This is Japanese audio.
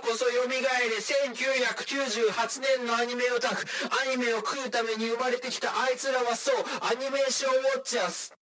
こそ蘇れ。1998年のアニメオタク。アニメを食うために生まれてきたあいつらはそう。アニメーションウォッチャーズ。